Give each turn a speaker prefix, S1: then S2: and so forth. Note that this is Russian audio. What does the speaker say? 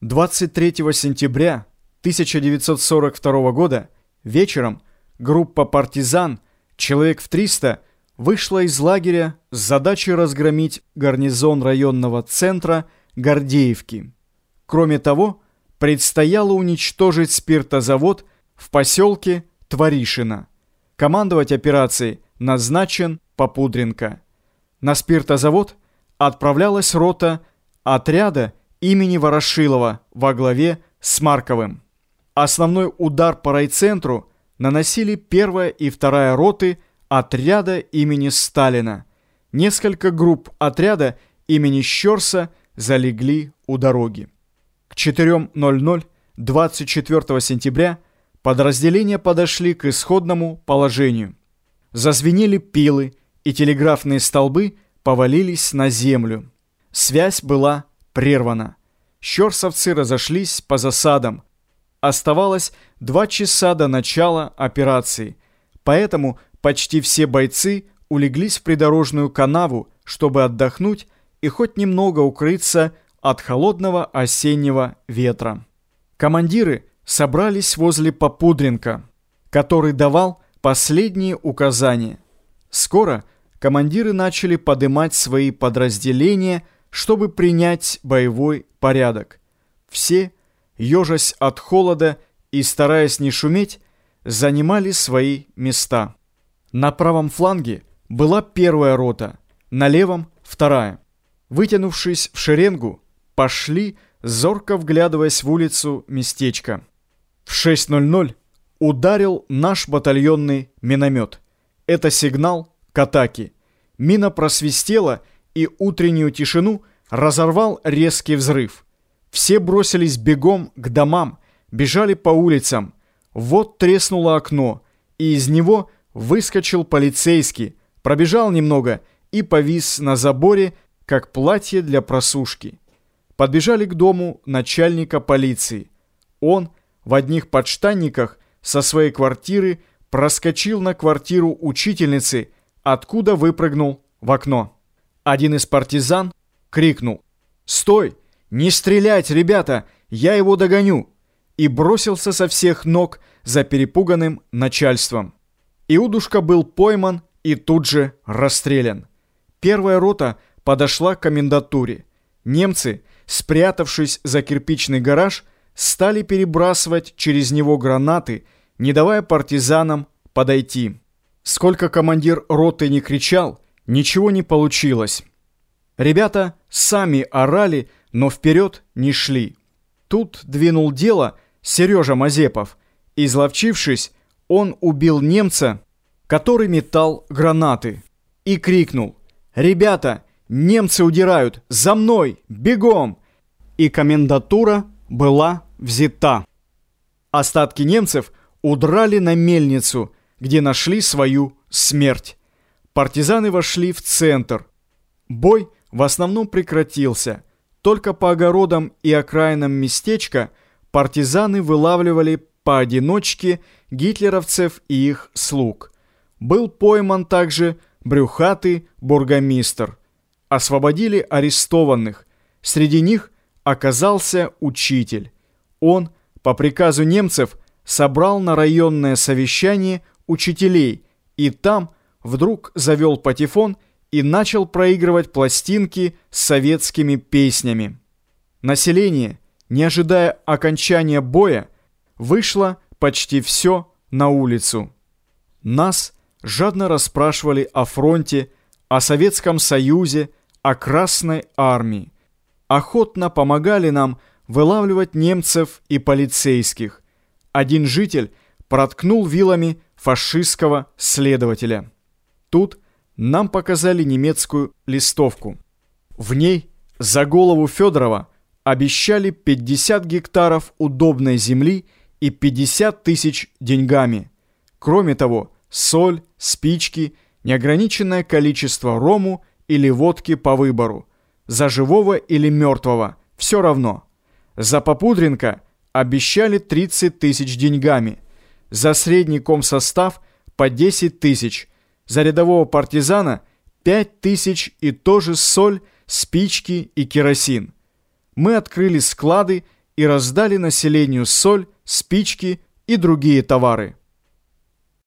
S1: 23 сентября 1942 года вечером группа партизан, человек в 300, вышла из лагеря с задачей разгромить гарнизон районного центра Гордеевки. Кроме того, предстояло уничтожить спиртозавод в поселке Творишино. Командовать операцией назначен Попудренко. На спиртозавод отправлялась рота отряда имени Ворошилова во главе с Марковым. Основной удар по райцентру наносили первая и вторая роты отряда имени Сталина. Несколько групп отряда имени Щерса залегли у дороги. К 4.00 24 сентября подразделения подошли к исходному положению. Зазвенели пилы, и телеграфные столбы повалились на землю. Связь была прервана. Щерсовцы разошлись по засадам. Оставалось два часа до начала операции, поэтому почти все бойцы улеглись в придорожную канаву, чтобы отдохнуть и хоть немного укрыться от холодного осеннего ветра. Командиры собрались возле Попудренко, который давал последние указания. Скоро командиры начали подымать свои подразделения – чтобы принять боевой порядок. Все, ежась от холода и стараясь не шуметь, занимали свои места. На правом фланге была первая рота, на левом – вторая. Вытянувшись в шеренгу, пошли, зорко вглядываясь в улицу местечко. В 6.00 ударил наш батальонный миномет. Это сигнал к атаке. Мина просвистела и утреннюю тишину разорвал резкий взрыв. Все бросились бегом к домам, бежали по улицам. Вот треснуло окно, и из него выскочил полицейский, пробежал немного и повис на заборе, как платье для просушки. Подбежали к дому начальника полиции. Он в одних подштанниках со своей квартиры проскочил на квартиру учительницы, откуда выпрыгнул в окно. Один из партизан крикнул «Стой! Не стрелять, ребята! Я его догоню!» и бросился со всех ног за перепуганным начальством. Иудушка был пойман и тут же расстрелян. Первая рота подошла к комендатуре. Немцы, спрятавшись за кирпичный гараж, стали перебрасывать через него гранаты, не давая партизанам подойти. Сколько командир роты не кричал, Ничего не получилось. Ребята сами орали, но вперед не шли. Тут двинул дело Сережа Мазепов. Изловчившись, он убил немца, который метал гранаты, и крикнул «Ребята, немцы удирают! За мной! Бегом!» И комендатура была взята. Остатки немцев удрали на мельницу, где нашли свою смерть. Партизаны вошли в центр. Бой в основном прекратился. Только по огородам и окраинам местечка партизаны вылавливали поодиночке гитлеровцев и их слуг. Был пойман также брюхатый бургомистр. Освободили арестованных. Среди них оказался учитель. Он, по приказу немцев, собрал на районное совещание учителей и там – вдруг завел патефон и начал проигрывать пластинки с советскими песнями. Население, не ожидая окончания боя, вышло почти все на улицу. Нас жадно расспрашивали о фронте, о Советском Союзе, о Красной Армии. Охотно помогали нам вылавливать немцев и полицейских. Один житель проткнул вилами фашистского следователя. Тут нам показали немецкую листовку. В ней за голову Федорова обещали 50 гектаров удобной земли и 50 тысяч деньгами. Кроме того, соль, спички, неограниченное количество рому или водки по выбору. За живого или мертвого, все равно. За Попудренко обещали 30 тысяч деньгами. За средний комсостав по 10 тысяч, за рядового партизана пять тысяч и тоже соль, спички и керосин. Мы открыли склады и раздали населению соль, спички и другие товары.